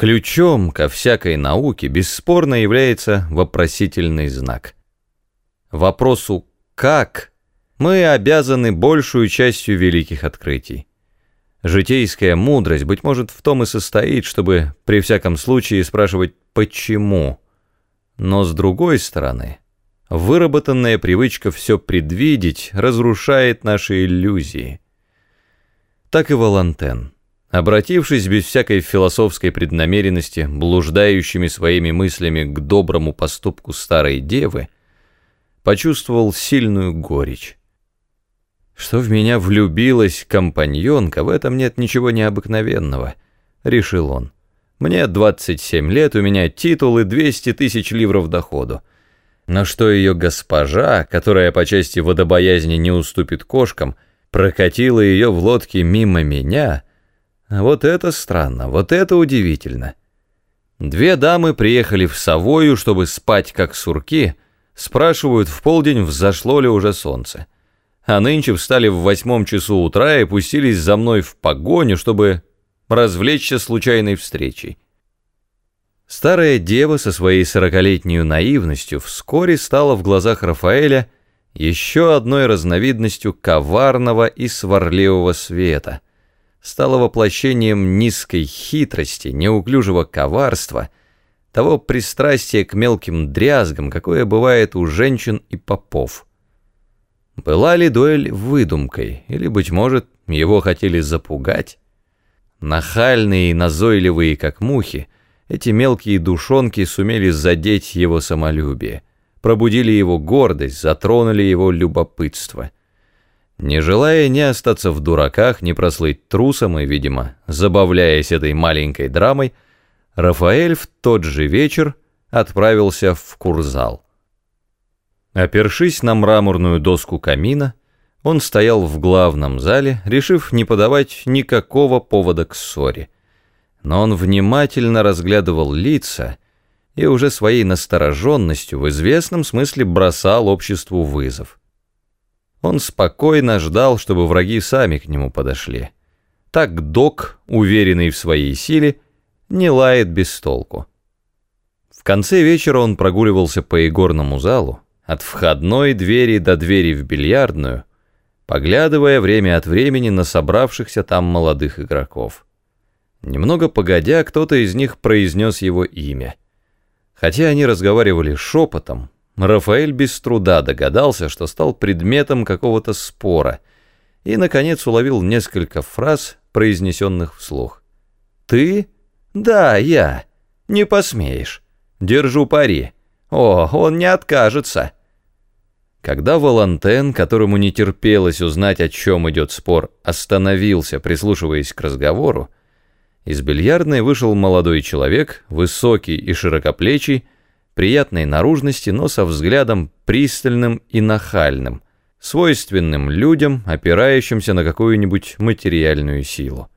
Ключом ко всякой науке бесспорно является вопросительный знак. Вопросу «как» мы обязаны большую частью великих открытий. Житейская мудрость, быть может, в том и состоит, чтобы при всяком случае спрашивать «почему?». Но с другой стороны, выработанная привычка все предвидеть разрушает наши иллюзии. Так и Волантен, обратившись без всякой философской преднамеренности, блуждающими своими мыслями к доброму поступку старой девы, почувствовал сильную горечь. Что в меня влюбилась компаньонка, в этом нет ничего необыкновенного, решил он. Мне 27 лет, у меня титул и 200 тысяч ливров доходу. Но что ее госпожа, которая по части водобоязни не уступит кошкам, прокатила ее в лодке мимо меня, вот это странно, вот это удивительно. Две дамы приехали в Савою, чтобы спать как сурки, спрашивают в полдень, взошло ли уже солнце а нынче встали в восьмом часу утра и пустились за мной в погоню, чтобы развлечься случайной встречей. Старая дева со своей сорокалетней наивностью вскоре стала в глазах Рафаэля еще одной разновидностью коварного и сварливого света, стала воплощением низкой хитрости, неуклюжего коварства, того пристрастия к мелким дрязгам, какое бывает у женщин и попов. Была ли дуэль выдумкой, или, быть может, его хотели запугать? Нахальные и назойливые, как мухи, эти мелкие душонки сумели задеть его самолюбие, пробудили его гордость, затронули его любопытство. Не желая ни остаться в дураках, ни прослыть трусом и, видимо, забавляясь этой маленькой драмой, Рафаэль в тот же вечер отправился в курзал. Опершись на мраморную доску камина, он стоял в главном зале, решив не подавать никакого повода к ссоре. Но он внимательно разглядывал лица и уже своей настороженностью в известном смысле бросал обществу вызов. Он спокойно ждал, чтобы враги сами к нему подошли. Так док, уверенный в своей силе, не лает без толку. В конце вечера он прогуливался по игорному залу, от входной двери до двери в бильярдную, поглядывая время от времени на собравшихся там молодых игроков. Немного погодя, кто-то из них произнес его имя. Хотя они разговаривали шепотом, Рафаэль без труда догадался, что стал предметом какого-то спора, и, наконец, уловил несколько фраз, произнесенных вслух. «Ты? Да, я. Не посмеешь. Держу пари. О, он не откажется». Когда Волантен, которому не терпелось узнать, о чем идет спор, остановился, прислушиваясь к разговору, из бильярдной вышел молодой человек, высокий и широкоплечий, приятной наружности, но со взглядом пристальным и нахальным, свойственным людям, опирающимся на какую-нибудь материальную силу.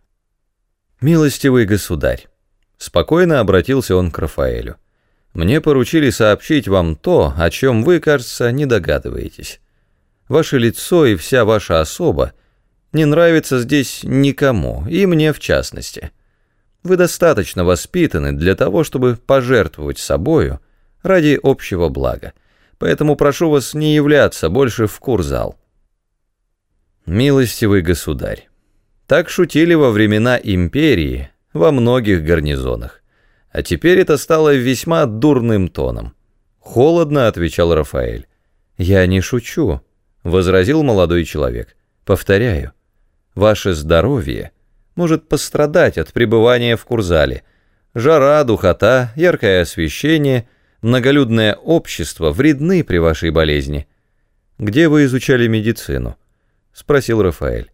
«Милостивый государь», — спокойно обратился он к Рафаэлю, мне поручили сообщить вам то, о чем вы, кажется, не догадываетесь. Ваше лицо и вся ваша особа не нравится здесь никому, и мне в частности. Вы достаточно воспитаны для того, чтобы пожертвовать собою ради общего блага, поэтому прошу вас не являться больше в курзал. Милостивый государь, так шутили во времена империи во многих гарнизонах. А теперь это стало весьма дурным тоном. «Холодно», — отвечал Рафаэль. «Я не шучу», — возразил молодой человек. «Повторяю, ваше здоровье может пострадать от пребывания в Курзале. Жара, духота, яркое освещение, многолюдное общество вредны при вашей болезни». «Где вы изучали медицину?» — спросил Рафаэль.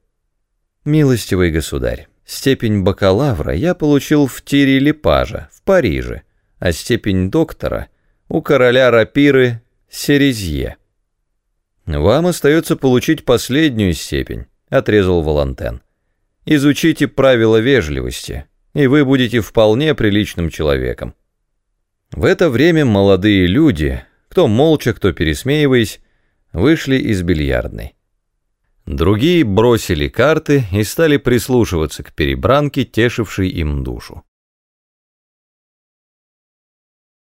«Милостивый государь, Степень бакалавра я получил в тире Липажа, в Париже, а степень доктора у короля рапиры Серезье. «Вам остается получить последнюю степень», — отрезал Волантен. «Изучите правила вежливости, и вы будете вполне приличным человеком». В это время молодые люди, кто молча, кто пересмеиваясь, вышли из бильярдной. Другие бросили карты и стали прислушиваться к перебранке, тешившей им душу.